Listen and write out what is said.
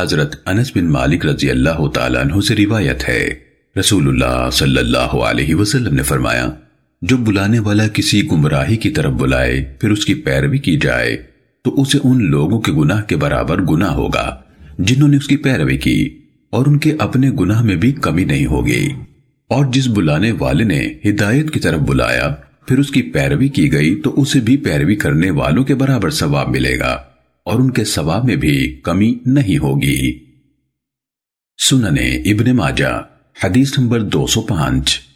حضرت انس بن مالک رضی اللہ تعالیٰ عنہ سے روایت ہے۔ رسول اللہ صلی اللہ علیہ وسلم نے فرمایا جو بلانے والا کسی گمراہی کی طرف بلائے، پھر اس کی پیروی کی جائے، تو اسے ان لوگوں کے گناہ کے برابر گناہ ہوگا، جنہوں نے اس کی پیروی کی، اور ان کے اپنے گناہ میں بھی کمی نہیں ہوگی۔ اور جس بلانے والے نے ہدایت کی طرف بلایا، پھر اس کی پیروی کی گئی، تو اسے بھی پیروی کرنے والوں کے برابر ثواب ملے گا۔ اور ان کے ثواب میں بھی کمی نہیں ہوگی۔ سننے ابن ماجہ، حدیث نمبر دو سو پانچ۔